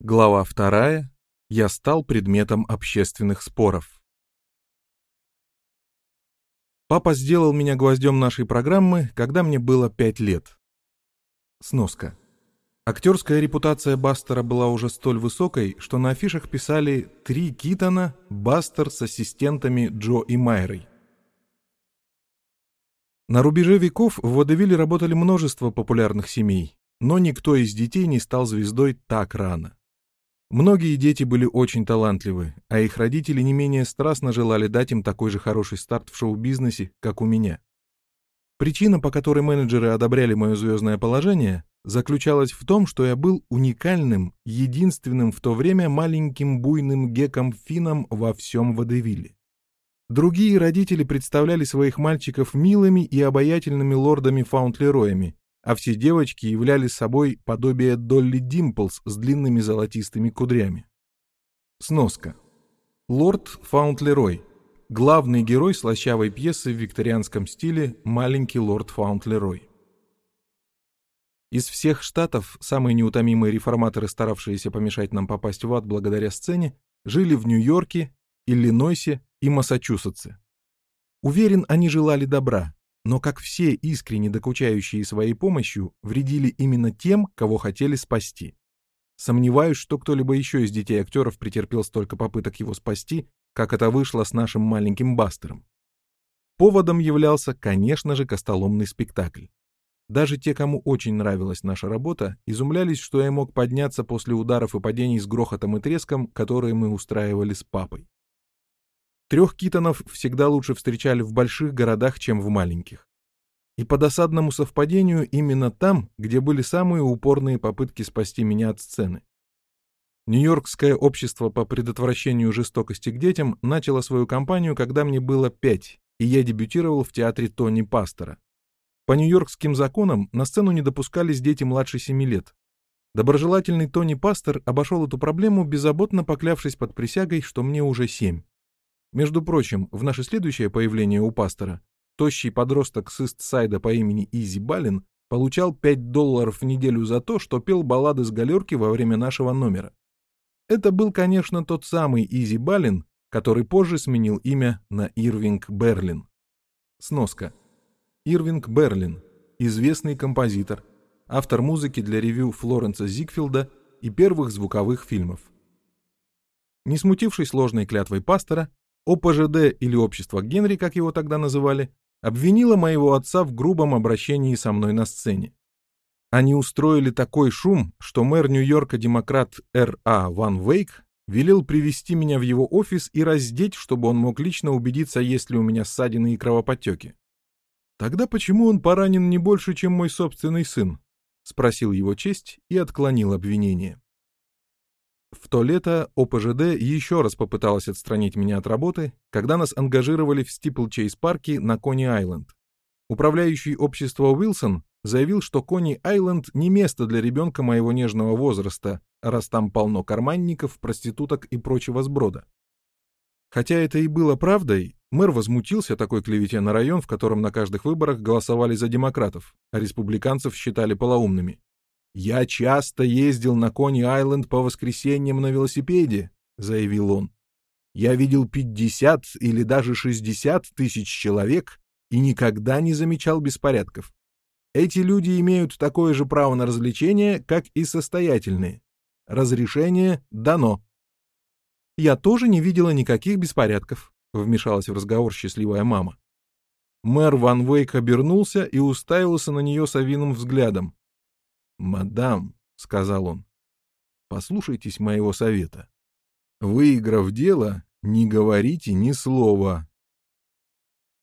Глава вторая. Я стал предметом общественных споров. Папа сделал меня гвоздем нашей программы, когда мне было пять лет. Сноска. Актерская репутация Бастера была уже столь высокой, что на афишах писали «Три Китона, Бастер с ассистентами Джо и Майрой». На рубеже веков в Водевиле работали множество популярных семей, но никто из детей не стал звездой так рано. Многие дети были очень талантливы, а их родители не менее страстно желали дать им такой же хороший старт в шоу-бизнесе, как у меня. Причина, по которой менеджеры одобряли мое звездное положение, заключалась в том, что я был уникальным, единственным в то время маленьким буйным геком-фином во всем Водевиле. Другие родители представляли своих мальчиков милыми и обаятельными лордами-фаунтлероями, а все девочки являли собой подобие Долли Димплс с длинными золотистыми кудрями. Сноска. Лорд Фаунтлерой. Главный герой слащавой пьесы в викторианском стиле «Маленький лорд Фаунтлерой». Из всех штатов самые неутомимые реформаторы, старавшиеся помешать нам попасть в ад благодаря сцене, жили в Нью-Йорке, Иллинойсе и Массачусетсе. Уверен, они желали добра, но, как все искренне докучающие своей помощью, вредили именно тем, кого хотели спасти. Сомневаюсь, что кто-либо еще из детей актеров претерпел столько попыток его спасти, как это вышло с нашим маленьким Бастером. Поводом являлся, конечно же, костоломный спектакль. Даже те, кому очень нравилась наша работа, изумлялись, что я мог подняться после ударов и падений с грохотом и треском, которые мы устраивали с папой. Трех китонов всегда лучше встречали в больших городах, чем в маленьких. И по досадному совпадению именно там, где были самые упорные попытки спасти меня от сцены. Нью-Йоркское общество по предотвращению жестокости к детям начало свою кампанию, когда мне было пять, и я дебютировал в театре Тони Пастора. По нью-йоркским законам на сцену не допускались дети младше семи лет. Доброжелательный Тони Пастор обошел эту проблему, беззаботно поклявшись под присягой, что мне уже семь. Между прочим, в наше следующее появление у пастора тощий подросток с Истсайда по имени Изи Балин получал 5 долларов в неделю за то, что пел баллады с галерки во время нашего номера. Это был, конечно, тот самый Изи Балин, который позже сменил имя на Ирвинг Берлин. Сноска. Ирвинг Берлин – известный композитор, автор музыки для ревю Флоренса Зигфилда и первых звуковых фильмов. Не смутившись ложной клятвой пастора, ОПЖД или общество Генри, как его тогда называли, обвинило моего отца в грубом обращении со мной на сцене. Они устроили такой шум, что мэр Нью-Йорка демократ Р.А. Ван Вейк велел привести меня в его офис и раздеть, чтобы он мог лично убедиться, есть ли у меня ссадины и кровоподтеки. «Тогда почему он поранен не больше, чем мой собственный сын?» — спросил его честь и отклонил обвинение. В то лето ОПЖД еще раз попыталась отстранить меня от работы, когда нас ангажировали в Стиплчейз-парке на Кони-Айленд. Управляющий общество Уилсон заявил, что Кони-Айленд не место для ребенка моего нежного возраста, раз там полно карманников, проституток и прочего сброда. Хотя это и было правдой, мэр возмутился такой клевете на район, в котором на каждых выборах голосовали за демократов, а республиканцев считали полоумными. «Я часто ездил на Кони-Айленд по воскресеньям на велосипеде», — заявил он. «Я видел 50 или даже 60 тысяч человек и никогда не замечал беспорядков. Эти люди имеют такое же право на развлечение, как и состоятельные. Разрешение дано». «Я тоже не видела никаких беспорядков», — вмешалась в разговор счастливая мама. Мэр Ван Вейк обернулся и уставился на нее совиным взглядом. «Мадам», — сказал он, — «послушайтесь моего совета. Выиграв дело, не говорите ни слова».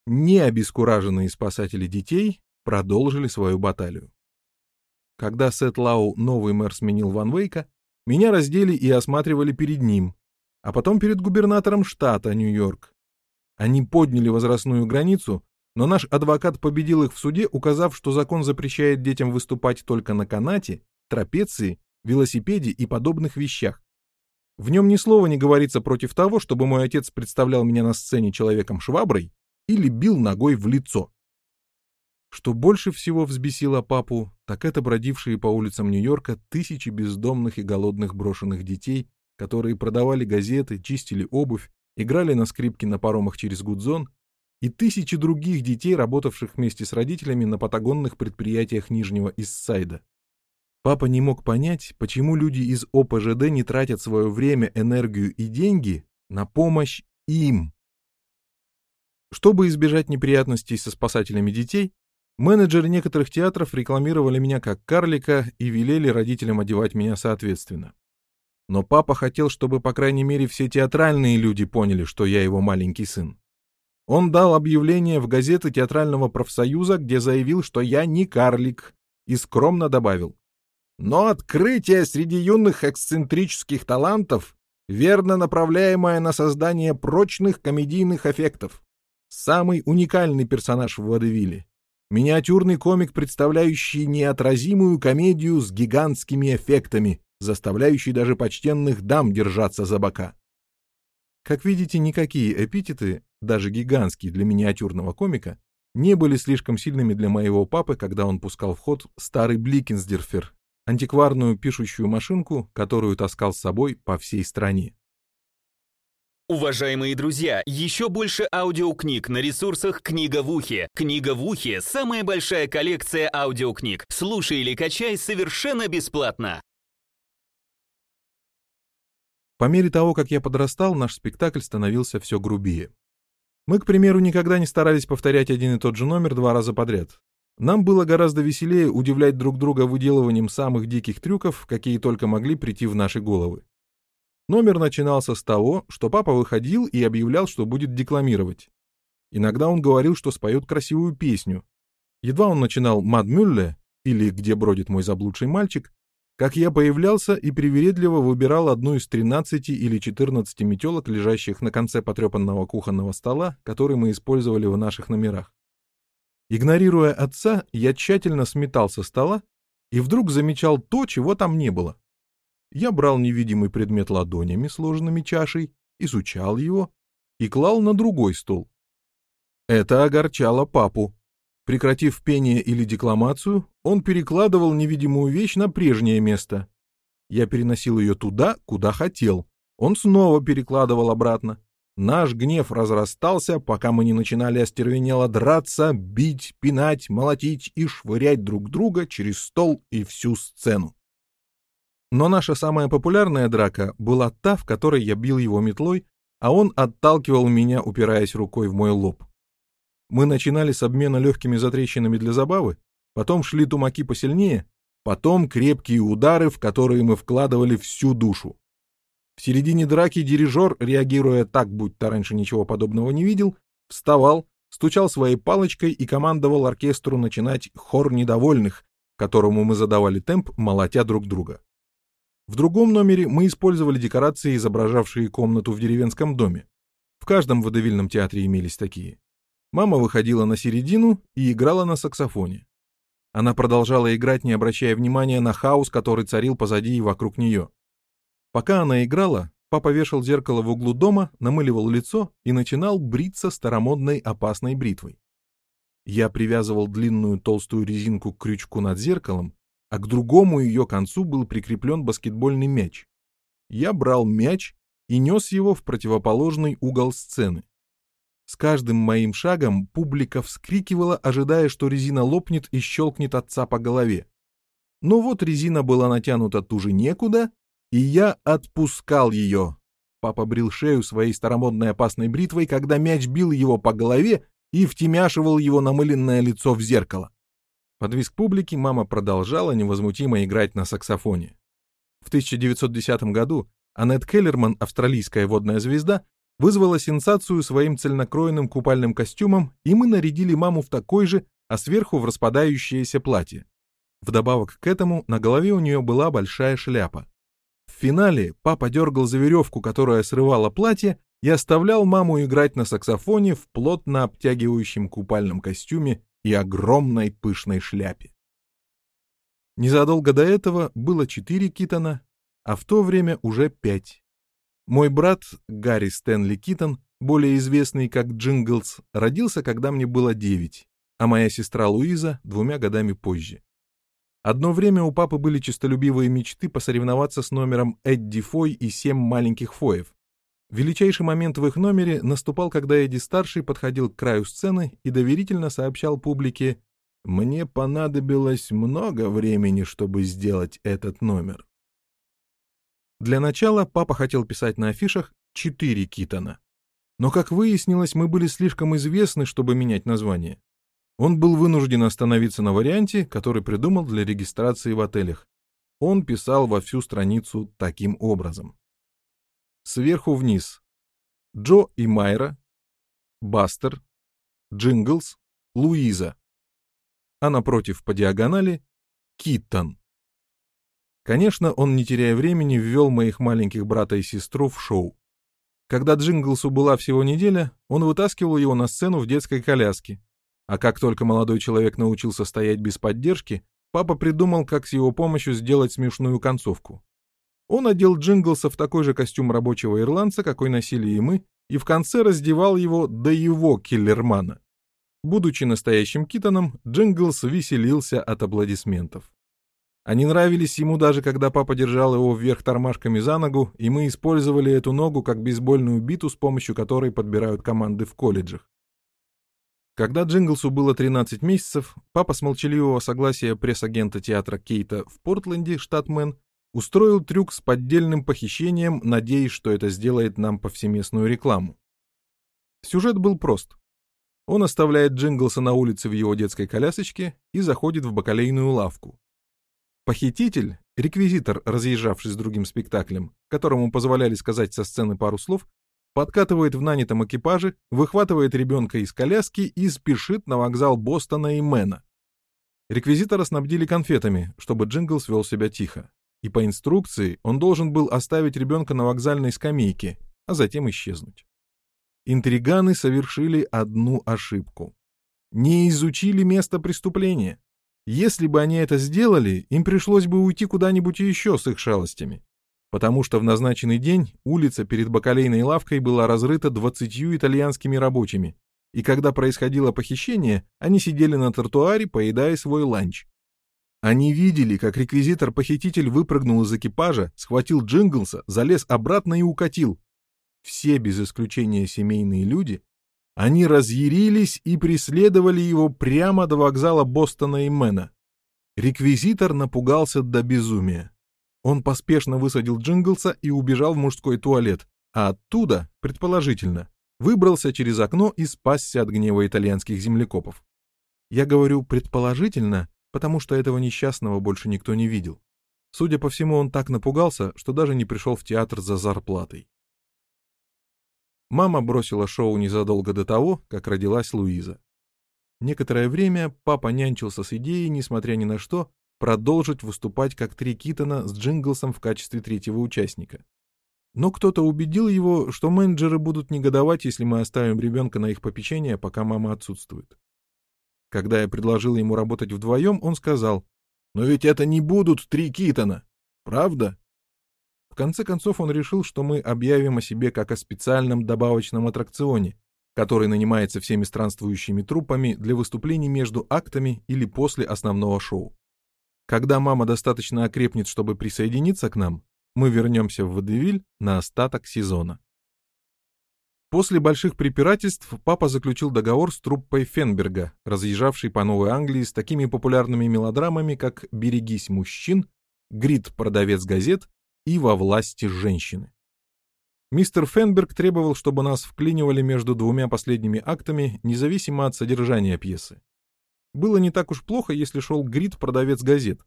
Не обескураженные спасатели детей продолжили свою баталию. Когда Сет Лау, новый мэр, сменил Ван Вейка, меня раздели и осматривали перед ним, а потом перед губернатором штата Нью-Йорк. Они подняли возрастную границу, но наш адвокат победил их в суде, указав, что закон запрещает детям выступать только на канате, трапеции, велосипеде и подобных вещах. В нем ни слова не говорится против того, чтобы мой отец представлял меня на сцене человеком-шваброй или бил ногой в лицо. Что больше всего взбесило папу, так это бродившие по улицам Нью-Йорка тысячи бездомных и голодных брошенных детей, которые продавали газеты, чистили обувь, играли на скрипке на паромах через Гудзон, и тысячи других детей, работавших вместе с родителями на патагонных предприятиях Нижнего Иссайда. Папа не мог понять, почему люди из ОПЖД не тратят свое время, энергию и деньги на помощь им. Чтобы избежать неприятностей со спасателями детей, менеджеры некоторых театров рекламировали меня как карлика и велели родителям одевать меня соответственно. Но папа хотел, чтобы, по крайней мере, все театральные люди поняли, что я его маленький сын. Он дал объявление в газеты театрального профсоюза, где заявил, что я не карлик, и скромно добавил. Но открытие среди юных эксцентрических талантов верно направляемое на создание прочных комедийных эффектов. Самый уникальный персонаж в Водевиле. Миниатюрный комик, представляющий неотразимую комедию с гигантскими эффектами, заставляющий даже почтенных дам держаться за бока. Как видите, никакие эпитеты, даже гигантские для миниатюрного комика, не были слишком сильными для моего папы, когда он пускал в ход старый Бликенсдерфер, антикварную пишущую машинку, которую таскал с собой по всей стране. Уважаемые друзья, еще больше аудиокниг на ресурсах «Книга в ухе». «Книга в ухе» — самая большая коллекция аудиокниг. Слушай или качай совершенно бесплатно. По мере того, как я подрастал, наш спектакль становился все грубее. Мы, к примеру, никогда не старались повторять один и тот же номер два раза подряд. Нам было гораздо веселее удивлять друг друга выделыванием самых диких трюков, какие только могли прийти в наши головы. Номер начинался с того, что папа выходил и объявлял, что будет декламировать. Иногда он говорил, что споет красивую песню. Едва он начинал «Мад Мюлле» или «Где бродит мой заблудший мальчик», как я появлялся и привередливо выбирал одну из 13 или 14 метелок, лежащих на конце потрепанного кухонного стола, который мы использовали в наших номерах. Игнорируя отца, я тщательно сметал со стола и вдруг замечал то, чего там не было. Я брал невидимый предмет ладонями, сложенными чашей, изучал его и клал на другой стол. Это огорчало папу. Прекратив пение или декламацию, он перекладывал невидимую вещь на прежнее место. Я переносил ее туда, куда хотел. Он снова перекладывал обратно. Наш гнев разрастался, пока мы не начинали остервенело драться, бить, пинать, молотить и швырять друг друга через стол и всю сцену. Но наша самая популярная драка была та, в которой я бил его метлой, а он отталкивал меня, упираясь рукой в мой лоб. Мы начинали с обмена легкими затрещинами для забавы, потом шли тумаки посильнее, потом крепкие удары, в которые мы вкладывали всю душу. В середине драки дирижер, реагируя так, будто раньше ничего подобного не видел, вставал, стучал своей палочкой и командовал оркестру начинать хор недовольных, которому мы задавали темп, молотя друг друга. В другом номере мы использовали декорации, изображавшие комнату в деревенском доме. В каждом водевильном театре имелись такие. Мама выходила на середину и играла на саксофоне. Она продолжала играть, не обращая внимания на хаос, который царил позади и вокруг нее. Пока она играла, папа вешал зеркало в углу дома, намыливал лицо и начинал бриться старомодной опасной бритвой. Я привязывал длинную толстую резинку к крючку над зеркалом а к другому ее концу был прикреплен баскетбольный мяч. Я брал мяч и нес его в противоположный угол сцены. С каждым моим шагом публика вскрикивала, ожидая, что резина лопнет и щелкнет отца по голове. Но вот резина была натянута туже некуда, и я отпускал ее. Папа брил шею своей старомодной опасной бритвой, когда мяч бил его по голове и втемяшивал его намыленное лицо в зеркало. Под визг публики мама продолжала невозмутимо играть на саксофоне. В 1910 году Аннет Келлерман, австралийская водная звезда, вызвала сенсацию своим цельнокроенным купальным костюмом, и мы нарядили маму в такой же, а сверху в распадающееся платье. Вдобавок к этому на голове у нее была большая шляпа. В финале папа дергал за веревку, которая срывала платье, и оставлял маму играть на саксофоне в плотно обтягивающем купальном костюме и огромной пышной шляпе. Незадолго до этого было четыре Китона, а в то время уже пять. Мой брат Гарри Стэнли Китон, более известный как Джинглс, родился, когда мне было девять, а моя сестра Луиза двумя годами позже. Одно время у папы были честолюбивые мечты посоревноваться с номером Эдди Фой и семь маленьких Фоев. Величайший момент в их номере наступал, когда Эдди-старший подходил к краю сцены и доверительно сообщал публике «Мне понадобилось много времени, чтобы сделать этот номер». Для начала папа хотел писать на афишах четыре Китона. Но, как выяснилось, мы были слишком известны, чтобы менять название. Он был вынужден остановиться на варианте, который придумал для регистрации в отелях. Он писал во всю страницу таким образом. Сверху вниз. Джо и Майра, Бастер, Джинглс, Луиза. А напротив по диагонали — Китон. Конечно, он, не теряя времени, ввел моих маленьких брата и сестру в шоу. Когда Джинглсу была всего неделя, он вытаскивал его на сцену в детской коляске, а как только молодой человек научился стоять без поддержки, папа придумал, как с его помощью сделать смешную концовку. Он одел Джинглса в такой же костюм рабочего ирландца, какой носили и мы, и в конце раздевал его до его келлермана. Будучи настоящим Китоном, Джинглс веселился от аплодисментов. Они нравились ему даже, когда папа держал его вверх тормашками за ногу, и мы использовали эту ногу как бейсбольную биту, с помощью которой подбирают команды в колледжах. Когда Джинглсу было 13 месяцев, папа с молчаливого согласия пресс-агента театра Кейта в Портленде, штат Мэн, устроил трюк с поддельным похищением, надеясь, что это сделает нам повсеместную рекламу. Сюжет был прост. Он оставляет Джинглса на улице в его детской колясочке и заходит в бакалейную лавку. Похититель, реквизитор, разъезжавший с другим спектаклем, которому позволяли сказать со сцены пару слов, подкатывает в нанятом экипаже, выхватывает ребенка из коляски и спешит на вокзал Бостона и Мэна. Реквизитора снабдили конфетами, чтобы Джинглс вел себя тихо. И по инструкции он должен был оставить ребенка на вокзальной скамейке, а затем исчезнуть. Интриганы совершили одну ошибку. Не изучили место преступления. Если бы они это сделали, им пришлось бы уйти куда-нибудь еще с их шалостями потому что в назначенный день улица перед бакалейной лавкой была разрыта двадцатью итальянскими рабочими, и когда происходило похищение, они сидели на тротуаре, поедая свой ланч. Они видели, как реквизитор-похититель выпрыгнул из экипажа, схватил Джинглса, залез обратно и укатил. Все, без исключения семейные люди, они разъярились и преследовали его прямо до вокзала Бостона и Мэна. Реквизитор напугался до безумия. Он поспешно высадил Джинглса и убежал в мужской туалет, а оттуда, предположительно, выбрался через окно и спасся от гнева итальянских землекопов. Я говорю «предположительно», потому что этого несчастного больше никто не видел. Судя по всему, он так напугался, что даже не пришел в театр за зарплатой. Мама бросила шоу незадолго до того, как родилась Луиза. Некоторое время папа нянчился с идеей, несмотря ни на что, продолжить выступать как Три Китона с Джинглсом в качестве третьего участника. Но кто-то убедил его, что менеджеры будут негодовать, если мы оставим ребенка на их попечение, пока мама отсутствует. Когда я предложил ему работать вдвоем, он сказал, «Но ведь это не будут три Китона, правда?» В конце концов он решил, что мы объявим о себе как о специальном добавочном аттракционе, который нанимается всеми странствующими труппами для выступлений между актами или после основного шоу. Когда мама достаточно окрепнет, чтобы присоединиться к нам, мы вернемся в Водевиль на остаток сезона. После больших препирательств папа заключил договор с труппой Фенберга, разъезжавшей по Новой Англии с такими популярными мелодрамами, как «Берегись мужчин», «Грит. Продавец газет» и «Во власти женщины». Мистер Фенберг требовал, чтобы нас вклинивали между двумя последними актами, независимо от содержания пьесы. Было не так уж плохо, если шел Грит продавец газет.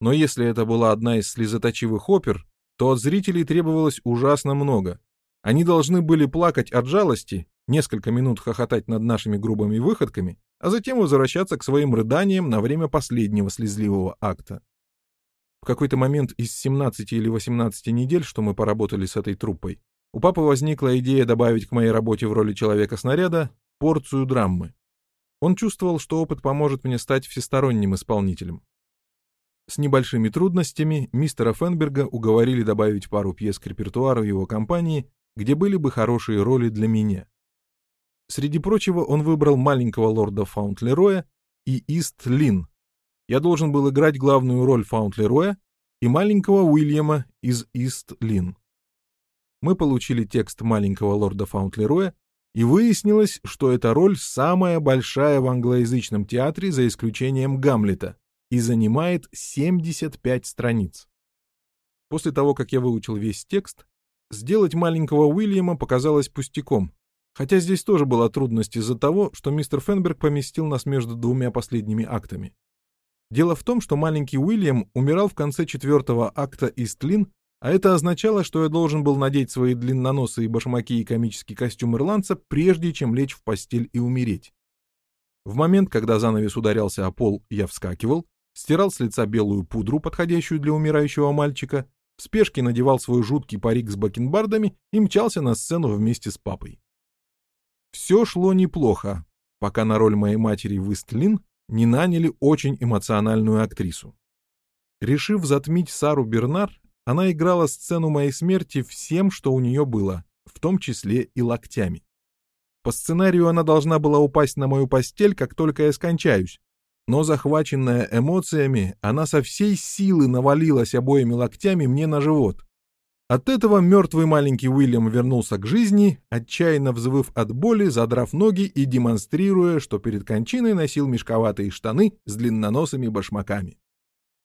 Но если это была одна из слезоточивых опер, то от зрителей требовалось ужасно много. Они должны были плакать от жалости, несколько минут хохотать над нашими грубыми выходками, а затем возвращаться к своим рыданиям на время последнего слезливого акта. В какой-то момент из 17 или 18 недель, что мы поработали с этой труппой, у папы возникла идея добавить к моей работе в роли человека-снаряда порцию драмы. Он чувствовал, что опыт поможет мне стать всесторонним исполнителем. С небольшими трудностями мистера Фенберга уговорили добавить пару пьес к репертуару его компании, где были бы хорошие роли для меня. Среди прочего он выбрал маленького лорда Фаунтлероя и Ист Лин. Я должен был играть главную роль Фаунтлероя и маленького Уильяма из Ист Лин. Мы получили текст маленького лорда Фаунтлероя, и выяснилось, что эта роль самая большая в англоязычном театре за исключением Гамлета и занимает 75 страниц. После того, как я выучил весь текст, сделать маленького Уильяма показалось пустяком, хотя здесь тоже была трудность из-за того, что мистер Фенберг поместил нас между двумя последними актами. Дело в том, что маленький Уильям умирал в конце четвертого акта Истлин, а это означало, что я должен был надеть свои длинноносые башмаки и комический костюм ирландца, прежде чем лечь в постель и умереть. В момент, когда занавес ударялся о пол, я вскакивал, стирал с лица белую пудру, подходящую для умирающего мальчика, в спешке надевал свой жуткий парик с бакенбардами и мчался на сцену вместе с папой. Все шло неплохо, пока на роль моей матери в Истлин не наняли очень эмоциональную актрису. Решив затмить Сару Бернар, она играла сцену моей смерти всем, что у нее было, в том числе и локтями. По сценарию она должна была упасть на мою постель, как только я скончаюсь, но захваченная эмоциями, она со всей силы навалилась обоими локтями мне на живот. От этого мертвый маленький Уильям вернулся к жизни, отчаянно взвыв от боли, задрав ноги и демонстрируя, что перед кончиной носил мешковатые штаны с длинноносыми башмаками.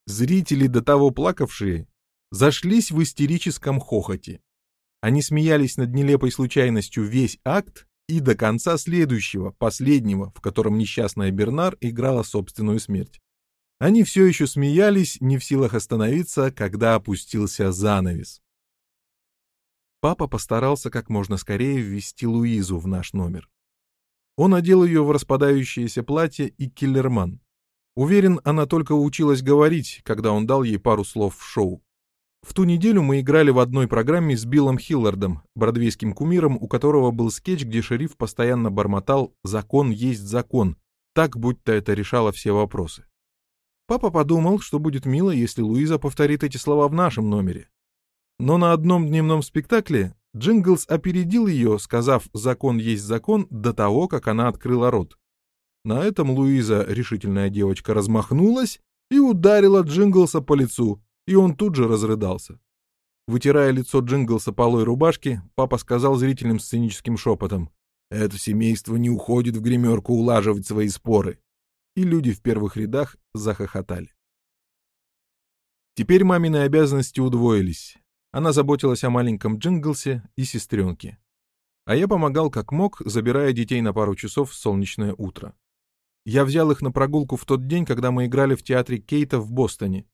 Зрители, до того плакавшие, зашлись в истерическом хохоте. Они смеялись над нелепой случайностью весь акт и до конца следующего, последнего, в котором несчастная Бернар играла собственную смерть. Они все еще смеялись, не в силах остановиться, когда опустился занавес. Папа постарался как можно скорее ввести Луизу в наш номер. Он одел ее в распадающееся платье и киллерман. Уверен, она только училась говорить, когда он дал ей пару слов в шоу. В ту неделю мы играли в одной программе с Биллом Хиллардом, бродвейским кумиром, у которого был скетч, где шериф постоянно бормотал «закон есть закон», так, будто это решало все вопросы. Папа подумал, что будет мило, если Луиза повторит эти слова в нашем номере. Но на одном дневном спектакле Джинглс опередил ее, сказав «закон есть закон» до того, как она открыла рот. На этом Луиза, решительная девочка, размахнулась и ударила Джинглса по лицу, и он тут же разрыдался. Вытирая лицо Джинглса полой рубашки, папа сказал зрителям сценическим шепотом «Это семейство не уходит в гримерку улаживать свои споры». И люди в первых рядах захохотали. Теперь мамины обязанности удвоились. Она заботилась о маленьком Джинглсе и сестренке. А я помогал как мог, забирая детей на пару часов в солнечное утро. Я взял их на прогулку в тот день, когда мы играли в театре Кейта в Бостоне.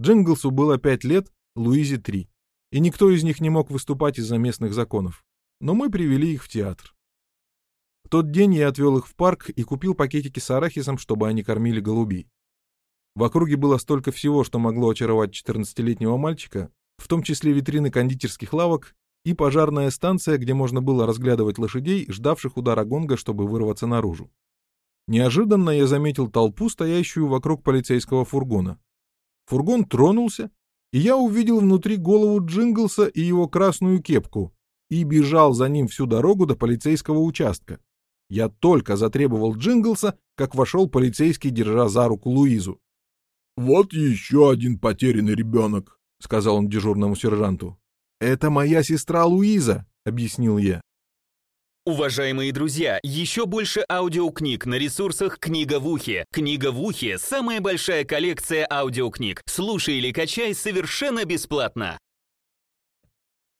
Джинглсу было пять лет, Луизе три. И никто из них не мог выступать из-за местных законов. Но мы привели их в театр. В тот день я отвел их в парк и купил пакетики с арахисом, чтобы они кормили голубей. В округе было столько всего, что могло очаровать 14-летнего мальчика, в том числе витрины кондитерских лавок и пожарная станция, где можно было разглядывать лошадей, ждавших удара гонга, чтобы вырваться наружу. Неожиданно я заметил толпу, стоящую вокруг полицейского фургона. Фургон тронулся, и я увидел внутри голову Джинглса и его красную кепку и бежал за ним всю дорогу до полицейского участка. Я только затребовал Джинглса, как вошел полицейский, держа за руку Луизу. «Вот еще один потерянный ребенок», — сказал он дежурному сержанту. «Это моя сестра Луиза», — объяснил я. Уважаемые друзья, еще больше аудиокниг на ресурсах «Книга в ухе». «Книга в ухе» — самая большая коллекция аудиокниг. Слушай или качай совершенно бесплатно.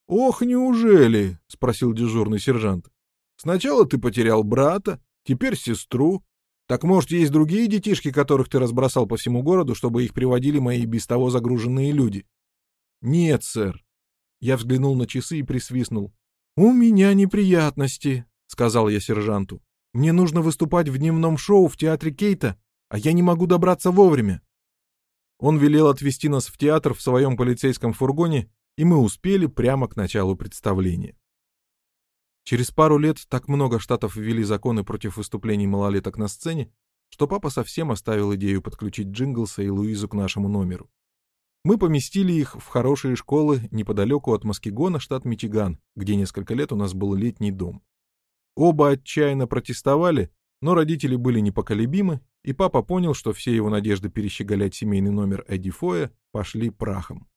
«Ох, неужели?» — спросил дежурный сержант. «Сначала ты потерял брата, теперь сестру. Так, может, есть другие детишки, которых ты разбросал по всему городу, чтобы их приводили мои без того загруженные люди?» «Нет, сэр». Я взглянул на часы и присвистнул. «У меня неприятности», — сказал я сержанту. «Мне нужно выступать в дневном шоу в театре Кейта, а я не могу добраться вовремя». Он велел отвезти нас в театр в своем полицейском фургоне, и мы успели прямо к началу представления. Через пару лет так много штатов ввели законы против выступлений малолеток на сцене, что папа совсем оставил идею подключить Джинглса и Луизу к нашему номеру. Мы поместили их в хорошие школы неподалеку от Маскигона, штат Мичиган, где несколько лет у нас был летний дом. Оба отчаянно протестовали, но родители были непоколебимы, и папа понял, что все его надежды перещеголять семейный номер Эдди Фоя пошли прахом.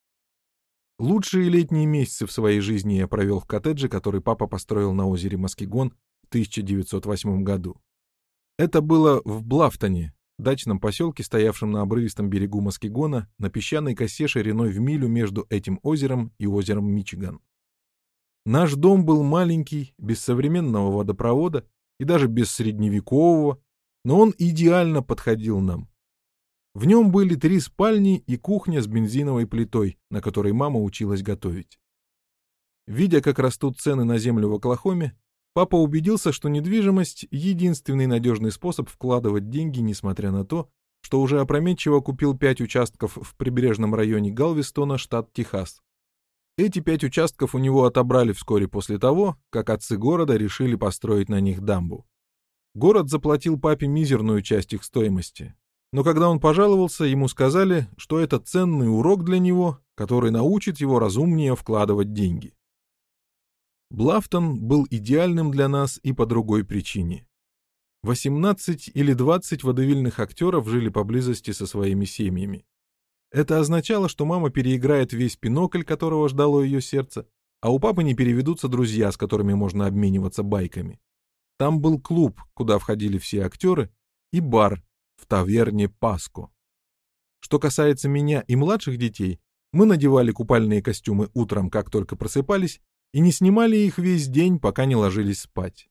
Лучшие летние месяцы в своей жизни я провел в коттедже, который папа построил на озере Маскигон в 1908 году. Это было в Блафтоне, дачном поселке, стоявшем на обрывистом берегу Маскигона, на песчаной косе шириной в милю между этим озером и озером Мичиган. Наш дом был маленький, без современного водопровода и даже без средневекового, но он идеально подходил нам. В нем были три спальни и кухня с бензиновой плитой, на которой мама училась готовить. Видя, как растут цены на землю в Оклахоме, Папа убедился, что недвижимость — единственный надежный способ вкладывать деньги, несмотря на то, что уже опрометчиво купил пять участков в прибрежном районе Галвестона, штат Техас. Эти пять участков у него отобрали вскоре после того, как отцы города решили построить на них дамбу. Город заплатил папе мизерную часть их стоимости. Но когда он пожаловался, ему сказали, что это ценный урок для него, который научит его разумнее вкладывать деньги. Блафтон был идеальным для нас и по другой причине. 18 или 20 водовильных актеров жили поблизости со своими семьями. Это означало, что мама переиграет весь пинокль, которого ждало ее сердце, а у папы не переведутся друзья, с которыми можно обмениваться байками. Там был клуб, куда входили все актеры, и бар в таверне Паско. Что касается меня и младших детей, мы надевали купальные костюмы утром, как только просыпались, и не снимали их весь день, пока не ложились спать.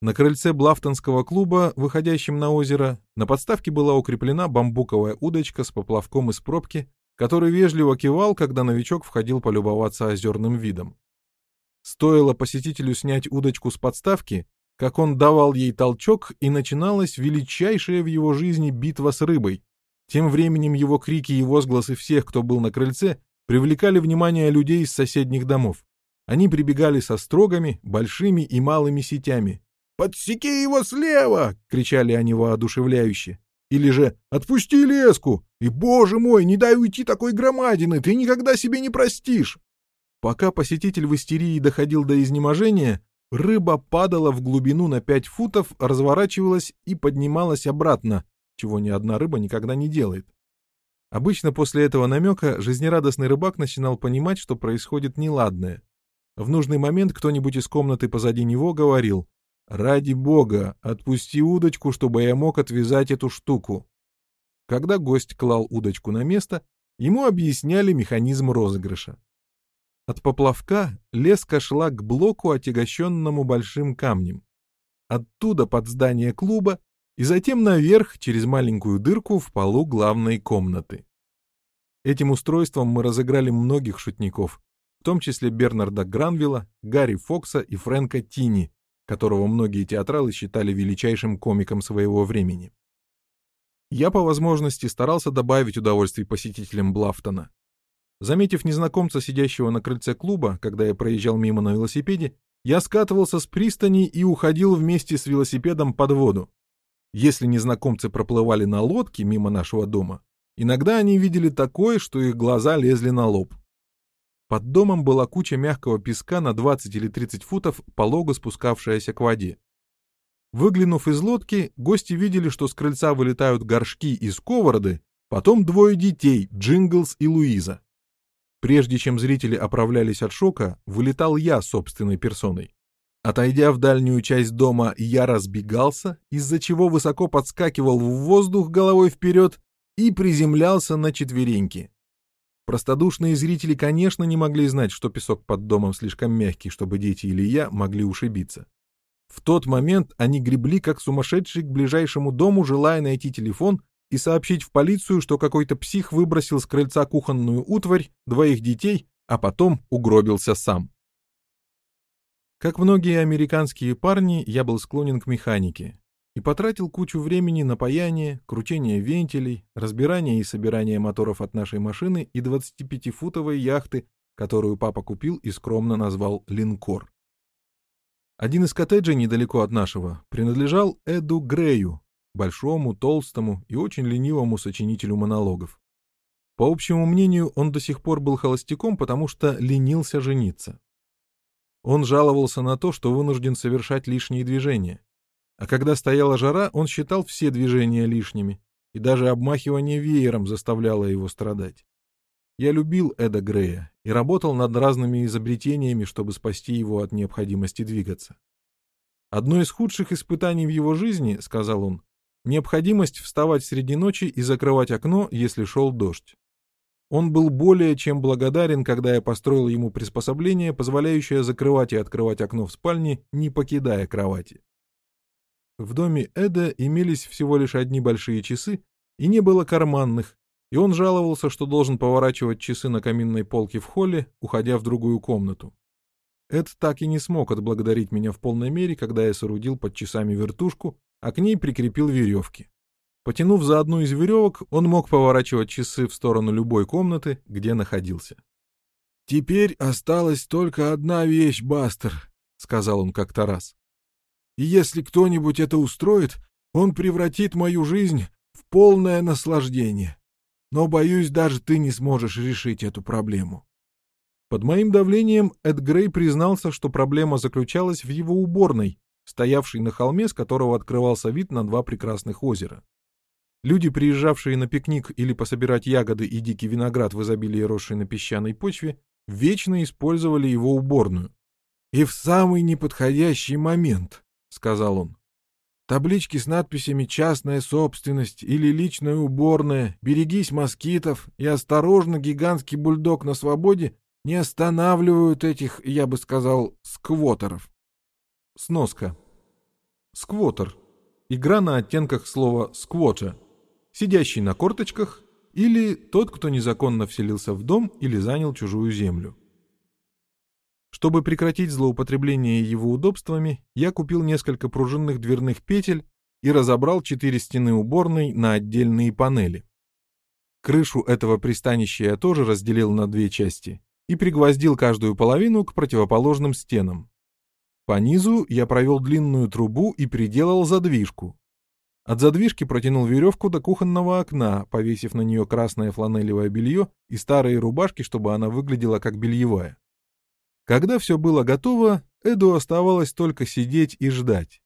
На крыльце Блафтонского клуба, выходящем на озеро, на подставке была укреплена бамбуковая удочка с поплавком из пробки, который вежливо кивал, когда новичок входил полюбоваться озерным видом. Стоило посетителю снять удочку с подставки, как он давал ей толчок, и начиналась величайшая в его жизни битва с рыбой. Тем временем его крики и возгласы всех, кто был на крыльце, привлекали внимание людей из соседних домов. Они прибегали со строгами, большими и малыми сетями. «Подсеки его слева!» — кричали они воодушевляюще. Или же «Отпусти леску! И, боже мой, не дай уйти такой громадины, ты никогда себе не простишь!» Пока посетитель в истерии доходил до изнеможения, рыба падала в глубину на пять футов, разворачивалась и поднималась обратно, чего ни одна рыба никогда не делает. Обычно после этого намека жизнерадостный рыбак начинал понимать, что происходит неладное. В нужный момент кто-нибудь из комнаты позади него говорил «Ради бога, отпусти удочку, чтобы я мог отвязать эту штуку». Когда гость клал удочку на место, ему объясняли механизм розыгрыша. От поплавка леска шла к блоку, отягощенному большим камнем. Оттуда под здание клуба и затем наверх через маленькую дырку в полу главной комнаты. Этим устройством мы разыграли многих шутников, в том числе Бернарда Гранвилла, Гарри Фокса и Фрэнка Тини, которого многие театралы считали величайшим комиком своего времени. Я по возможности старался добавить удовольствий посетителям Блафтона. Заметив незнакомца, сидящего на крыльце клуба, когда я проезжал мимо на велосипеде, я скатывался с пристани и уходил вместе с велосипедом под воду. Если незнакомцы проплывали на лодке мимо нашего дома, иногда они видели такое, что их глаза лезли на лоб. Под домом была куча мягкого песка на 20 или 30 футов, полого спускавшаяся к воде. Выглянув из лодки, гости видели, что с крыльца вылетают горшки и сковороды, потом двое детей, Джинглс и Луиза. Прежде чем зрители оправлялись от шока, вылетал я собственной персоной. Отойдя в дальнюю часть дома, я разбегался, из-за чего высоко подскакивал в воздух головой вперед и приземлялся на четвереньки. Простодушные зрители, конечно, не могли знать, что песок под домом слишком мягкий, чтобы дети или я могли ушибиться. В тот момент они гребли как сумасшедшие к ближайшему дому, желая найти телефон и сообщить в полицию, что какой-то псих выбросил с крыльца кухонную утварь, двоих детей, а потом угробился сам. Как многие американские парни, я был склонен к механике и потратил кучу времени на паяние, кручение вентилей, разбирание и собирание моторов от нашей машины и 25-футовой яхты, которую папа купил и скромно назвал «Линкор». Один из коттеджей недалеко от нашего принадлежал Эду Грею, большому, толстому и очень ленивому сочинителю монологов. По общему мнению, он до сих пор был холостяком, потому что ленился жениться. Он жаловался на то, что вынужден совершать лишние движения. А когда стояла жара, он считал все движения лишними, и даже обмахивание веером заставляло его страдать. Я любил Эда Грея и работал над разными изобретениями, чтобы спасти его от необходимости двигаться. «Одно из худших испытаний в его жизни, — сказал он, — необходимость вставать среди ночи и закрывать окно, если шел дождь. Он был более чем благодарен, когда я построил ему приспособление, позволяющее закрывать и открывать окно в спальне, не покидая кровати. В доме Эда имелись всего лишь одни большие часы, и не было карманных, и он жаловался, что должен поворачивать часы на каминной полке в холле, уходя в другую комнату. Эд так и не смог отблагодарить меня в полной мере, когда я соорудил под часами вертушку, а к ней прикрепил веревки. Потянув за одну из веревок, он мог поворачивать часы в сторону любой комнаты, где находился. «Теперь осталась только одна вещь, Бастер», — сказал он как-то раз. «И если кто-нибудь это устроит, он превратит мою жизнь в полное наслаждение. Но, боюсь, даже ты не сможешь решить эту проблему». Под моим давлением Эд Грей признался, что проблема заключалась в его уборной, стоявшей на холме, с которого открывался вид на два прекрасных озера. Люди, приезжавшие на пикник или пособирать ягоды и дикий виноград в изобилии росшей на песчаной почве, вечно использовали его уборную. «И в самый неподходящий момент», — сказал он. Таблички с надписями «Частная собственность» или «Личная уборная», «Берегись москитов» и «Осторожно, гигантский бульдог на свободе» не останавливают этих, я бы сказал, сквотеров. Сноска. Сквотер. Игра на оттенках слова «сквотер», сидящий на корточках, или тот, кто незаконно вселился в дом или занял чужую землю. Чтобы прекратить злоупотребление его удобствами, я купил несколько пружинных дверных петель и разобрал четыре стены уборной на отдельные панели. Крышу этого пристанища я тоже разделил на две части и пригвоздил каждую половину к противоположным стенам. По низу я провел длинную трубу и приделал задвижку, от задвижки протянул веревку до кухонного окна, повесив на нее красное фланелевое белье и старые рубашки, чтобы она выглядела как бельевая. Когда все было готово, Эду оставалось только сидеть и ждать.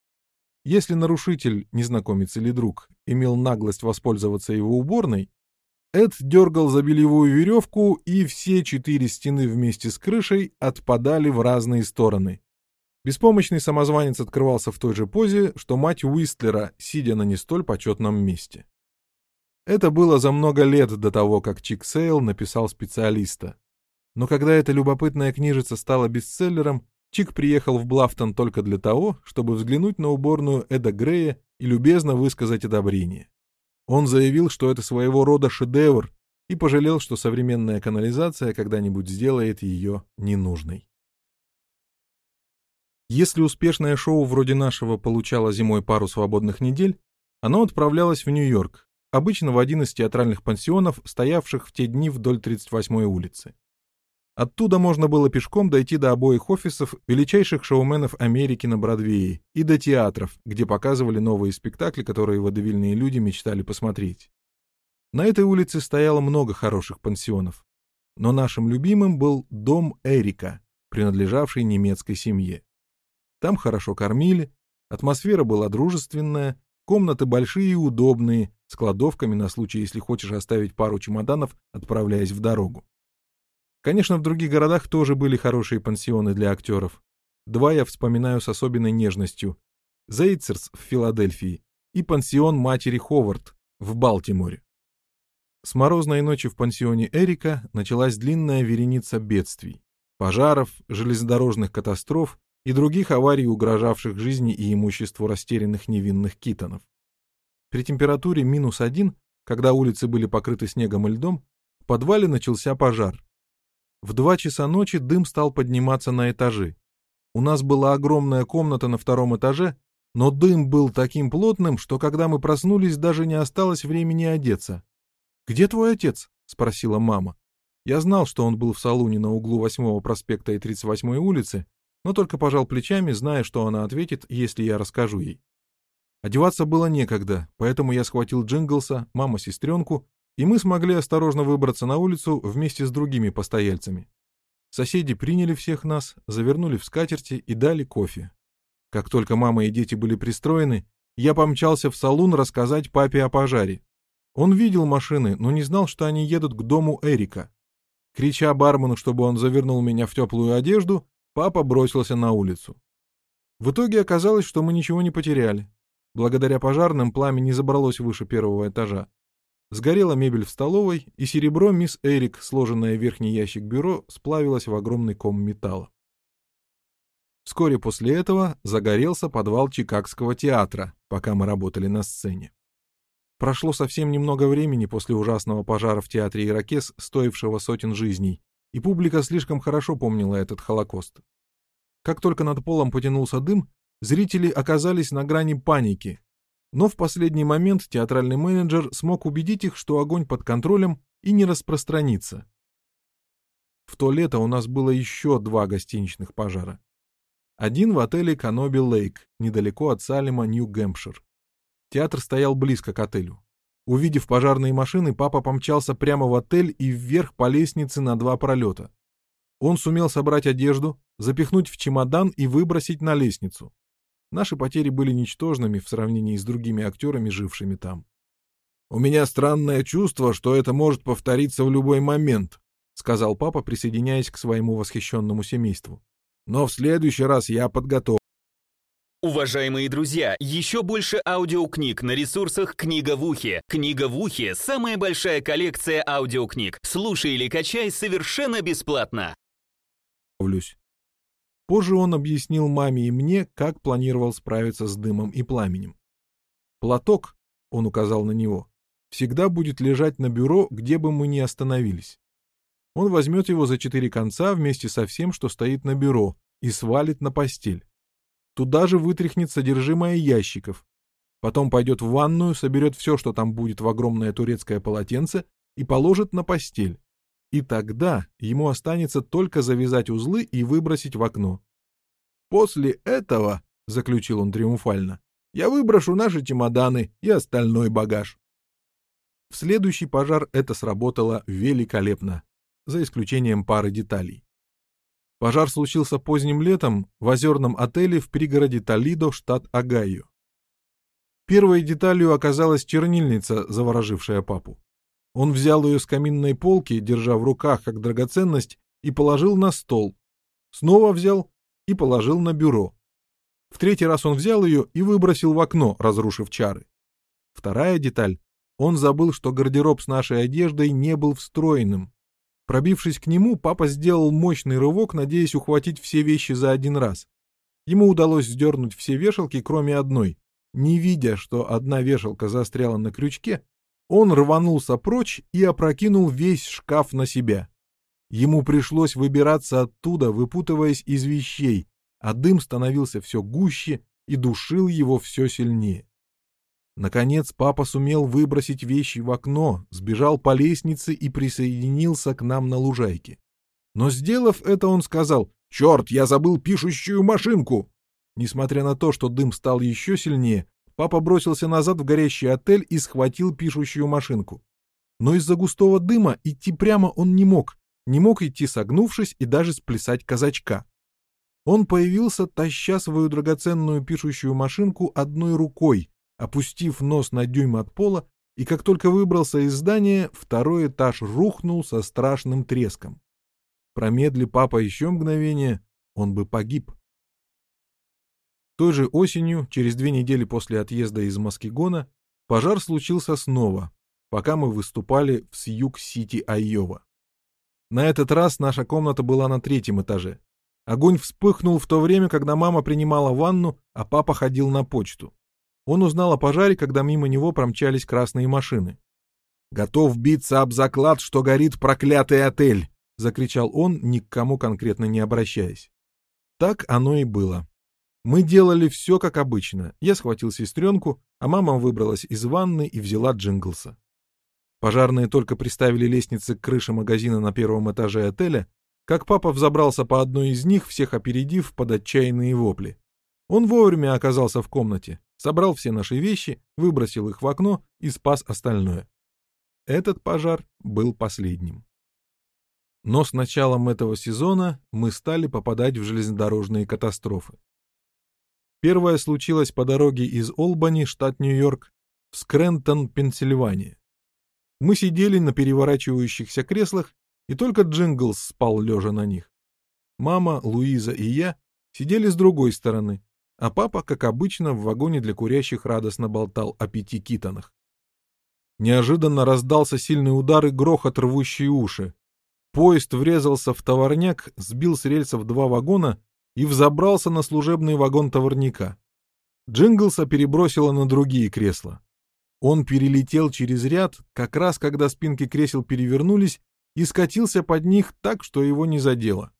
Если нарушитель, незнакомец или друг, имел наглость воспользоваться его уборной, Эд дергал за бельевую веревку, и все четыре стены вместе с крышей отпадали в разные стороны. Беспомощный самозванец открывался в той же позе, что мать Уистлера, сидя на не столь почетном месте. Это было за много лет до того, как Чик Сейл написал специалиста. Но когда эта любопытная книжица стала бестселлером, Чик приехал в Блафтон только для того, чтобы взглянуть на уборную Эда Грея и любезно высказать одобрение. Он заявил, что это своего рода шедевр, и пожалел, что современная канализация когда-нибудь сделает ее ненужной. Если успешное шоу вроде нашего получало зимой пару свободных недель, оно отправлялось в Нью-Йорк, обычно в один из театральных пансионов, стоявших в те дни вдоль 38-й улицы. Оттуда можно было пешком дойти до обоих офисов величайших шоуменов Америки на Бродвее и до театров, где показывали новые спектакли, которые водовильные люди мечтали посмотреть. На этой улице стояло много хороших пансионов, но нашим любимым был дом Эрика, принадлежавший немецкой семье. Там хорошо кормили, атмосфера была дружественная, комнаты большие и удобные, с кладовками на случай, если хочешь оставить пару чемоданов, отправляясь в дорогу. Конечно, в других городах тоже были хорошие пансионы для актеров. Два я вспоминаю с особенной нежностью. Зейцерс в Филадельфии и пансион матери Ховард в Балтиморе. С морозной ночи в пансионе Эрика началась длинная вереница бедствий. Пожаров, железнодорожных катастроф и других аварий, угрожавших жизни и имуществу растерянных невинных китонов. При температуре минус один, когда улицы были покрыты снегом и льдом, в подвале начался пожар. В два часа ночи дым стал подниматься на этажи. У нас была огромная комната на втором этаже, но дым был таким плотным, что когда мы проснулись, даже не осталось времени одеться. «Где твой отец?» — спросила мама. Я знал, что он был в салуне на углу 8-го проспекта и 38-й улицы, но только пожал плечами, зная, что она ответит, если я расскажу ей. Одеваться было некогда, поэтому я схватил Джинглса, мама-сестренку, и мы смогли осторожно выбраться на улицу вместе с другими постояльцами. Соседи приняли всех нас, завернули в скатерти и дали кофе. Как только мама и дети были пристроены, я помчался в салун рассказать папе о пожаре. Он видел машины, но не знал, что они едут к дому Эрика. Крича бармену, чтобы он завернул меня в теплую одежду, папа бросился на улицу. В итоге оказалось, что мы ничего не потеряли. Благодаря пожарным пламя не забралось выше первого этажа. Сгорела мебель в столовой, и серебро мисс Эрик, сложенное в верхний ящик бюро, сплавилось в огромный ком металла. Вскоре после этого загорелся подвал Чикагского театра, пока мы работали на сцене. Прошло совсем немного времени после ужасного пожара в театре «Иракес», стоившего сотен жизней, и публика слишком хорошо помнила этот Холокост. Как только над полом потянулся дым, зрители оказались на грани паники, но в последний момент театральный менеджер смог убедить их, что огонь под контролем и не распространится. В то лето у нас было еще два гостиничных пожара. Один в отеле Каноби Лейк, недалеко от Салема, Нью-Гэмпшир. Театр стоял близко к отелю. Увидев пожарные машины, папа помчался прямо в отель и вверх по лестнице на два пролета. Он сумел собрать одежду, запихнуть в чемодан и выбросить на лестницу. Наши потери были ничтожными в сравнении с другими актерами, жившими там. «У меня странное чувство, что это может повториться в любой момент», сказал папа, присоединяясь к своему восхищенному семейству. «Но в следующий раз я подготовлю». Уважаемые друзья, еще больше аудиокниг на ресурсах «Книга в ухе». «Книга в ухе» — самая большая коллекция аудиокниг. Слушай или качай совершенно бесплатно. Позже он объяснил маме и мне, как планировал справиться с дымом и пламенем. Платок, он указал на него, всегда будет лежать на бюро, где бы мы ни остановились. Он возьмет его за четыре конца вместе со всем, что стоит на бюро, и свалит на постель. Туда же вытряхнет содержимое ящиков. Потом пойдет в ванную, соберет все, что там будет в огромное турецкое полотенце, и положит на постель. И тогда ему останется только завязать узлы и выбросить в окно. «После этого, — заключил он триумфально, — я выброшу наши чемоданы и остальной багаж». В следующий пожар это сработало великолепно, за исключением пары деталей. Пожар случился поздним летом в озерном отеле в пригороде Толидо, штат Огайо. Первой деталью оказалась чернильница, заворожившая папу. Он взял ее с каминной полки, держа в руках как драгоценность, и положил на стол. Снова взял и положил на бюро. В третий раз он взял ее и выбросил в окно, разрушив чары. Вторая деталь. Он забыл, что гардероб с нашей одеждой не был встроенным. Пробившись к нему, папа сделал мощный рывок, надеясь ухватить все вещи за один раз. Ему удалось сдернуть все вешалки, кроме одной. Не видя, что одна вешалка застряла на крючке, он рванулся прочь и опрокинул весь шкаф на себя. Ему пришлось выбираться оттуда, выпутываясь из вещей, а дым становился все гуще и душил его все сильнее. Наконец папа сумел выбросить вещи в окно, сбежал по лестнице и присоединился к нам на лужайке. Но сделав это, он сказал «Черт, я забыл пишущую машинку!» Несмотря на то, что дым стал еще сильнее, Папа бросился назад в горящий отель и схватил пишущую машинку. Но из-за густого дыма идти прямо он не мог, не мог идти согнувшись и даже сплясать казачка. Он появился, таща свою драгоценную пишущую машинку одной рукой, опустив нос на дюйм от пола, и как только выбрался из здания, второй этаж рухнул со страшным треском. Промедли папа еще мгновение, он бы погиб. Той же осенью, через две недели после отъезда из Маскигона, пожар случился снова, пока мы выступали в Сьюг-Сити, Айова. На этот раз наша комната была на третьем этаже. Огонь вспыхнул в то время, когда мама принимала ванну, а папа ходил на почту. Он узнал о пожаре, когда мимо него промчались красные машины. «Готов биться об заклад, что горит проклятый отель!» — закричал он, ни к кому конкретно не обращаясь. Так оно и было. Мы делали все как обычно. Я схватил сестренку, а мама выбралась из ванны и взяла Джинглса. Пожарные только приставили лестницы к крыше магазина на первом этаже отеля, как папа взобрался по одной из них, всех опередив под отчаянные вопли. Он вовремя оказался в комнате, собрал все наши вещи, выбросил их в окно и спас остальное. Этот пожар был последним. Но с началом этого сезона мы стали попадать в железнодорожные катастрофы. Первая случилась по дороге из Олбани, штат Нью-Йорк, в Скрэнтон, Пенсильвания. Мы сидели на переворачивающихся креслах, и только Джинглс спал лежа на них. Мама, Луиза и я сидели с другой стороны, а папа, как обычно, в вагоне для курящих радостно болтал о пяти Китонах. Неожиданно раздался сильный удар и грохот, рвущий уши. Поезд врезался в товарняк, сбил с рельсов два вагона и взобрался на служебный вагон товарняка. Джинглса перебросило на другие кресла. Он перелетел через ряд, как раз когда спинки кресел перевернулись, и скатился под них так, что его не задело.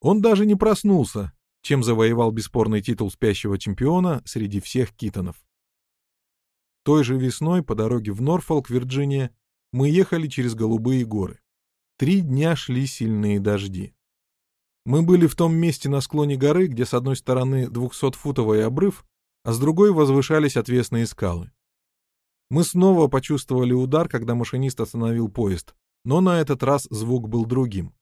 Он даже не проснулся, чем завоевал бесспорный титул спящего чемпиона среди всех китонов. Той же весной по дороге в Норфолк, Вирджиния, мы ехали через Голубые горы. Три дня шли сильные дожди. Мы были в том месте на склоне горы, где с одной стороны двухсотфутовый обрыв, а с другой возвышались отвесные скалы. Мы снова почувствовали удар, когда машинист остановил поезд, но на этот раз звук был другим.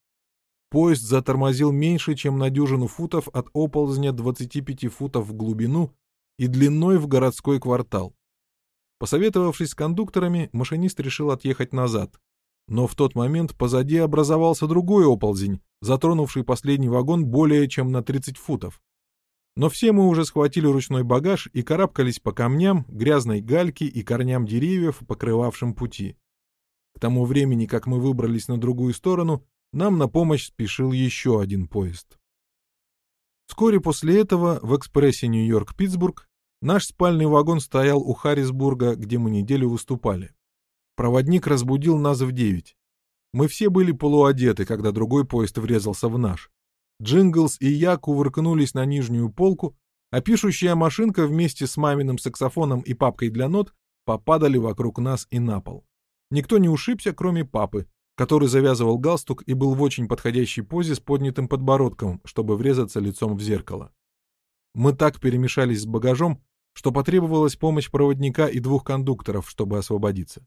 Поезд затормозил меньше, чем на дюжину футов от оползня 25 футов в глубину и длиной в городской квартал. Посоветовавшись с кондукторами, машинист решил отъехать назад, но в тот момент позади образовался другой оползень, затронувший последний вагон более чем на 30 футов. Но все мы уже схватили ручной багаж и карабкались по камням, грязной гальке и корням деревьев, покрывавшим пути. К тому времени, как мы выбрались на другую сторону, нам на помощь спешил еще один поезд. Вскоре после этого в экспрессе Нью-Йорк-Питтсбург наш спальный вагон стоял у Харрисбурга, где мы неделю выступали. Проводник разбудил нас в девять. Мы все были полуодеты, когда другой поезд врезался в наш. Джинглс и я кувыркнулись на нижнюю полку, а пишущая машинка вместе с маминым саксофоном и папкой для нот попадали вокруг нас и на пол. Никто не ушибся, кроме папы, который завязывал галстук и был в очень подходящей позе с поднятым подбородком, чтобы врезаться лицом в зеркало. Мы так перемешались с багажом, что потребовалась помощь проводника и двух кондукторов, чтобы освободиться.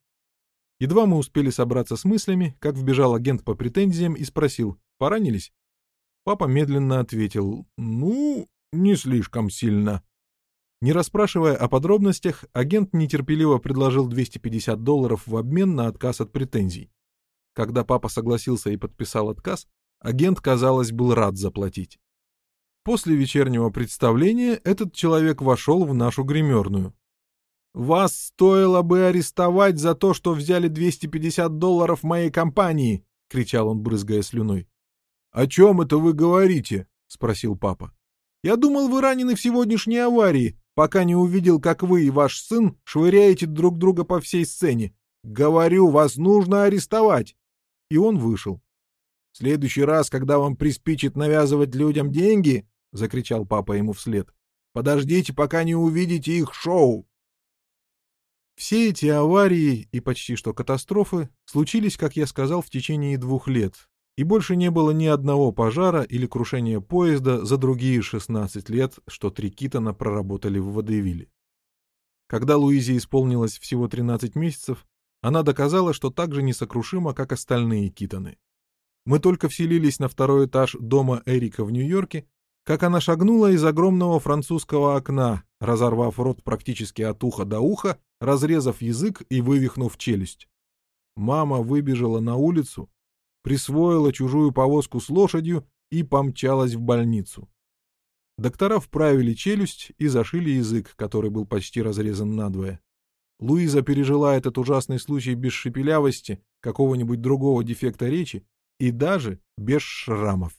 Едва мы успели собраться с мыслями, как вбежал агент по претензиям и спросил, поранились? Папа медленно ответил, ну, не слишком сильно. Не расспрашивая о подробностях, агент нетерпеливо предложил 250 долларов в обмен на отказ от претензий. Когда папа согласился и подписал отказ, агент, казалось, был рад заплатить. После вечернего представления этот человек вошел в нашу гримерную. «Вас стоило бы арестовать за то, что взяли 250 долларов моей компании!» — кричал он, брызгая слюной. «О чем это вы говорите?» — спросил папа. «Я думал, вы ранены в сегодняшней аварии, пока не увидел, как вы и ваш сын швыряете друг друга по всей сцене. Говорю, вас нужно арестовать!» И он вышел. «В следующий раз, когда вам приспичит навязывать людям деньги, — закричал папа ему вслед, — подождите, пока не увидите их шоу!» Все эти аварии и почти что катастрофы случились, как я сказал, в течение двух лет, и больше не было ни одного пожара или крушения поезда за другие 16 лет, что три Китона проработали в Водевиле. Когда Луизе исполнилось всего 13 месяцев, она доказала, что так же несокрушима, как остальные Китоны. Мы только вселились на второй этаж дома Эрика в Нью-Йорке, как она шагнула из огромного французского окна, разорвав рот практически от уха до уха, разрезав язык и вывихнув челюсть. Мама выбежала на улицу, присвоила чужую повозку с лошадью и помчалась в больницу. Доктора вправили челюсть и зашили язык, который был почти разрезан надвое. Луиза пережила этот ужасный случай без шепелявости, какого-нибудь другого дефекта речи и даже без шрамов.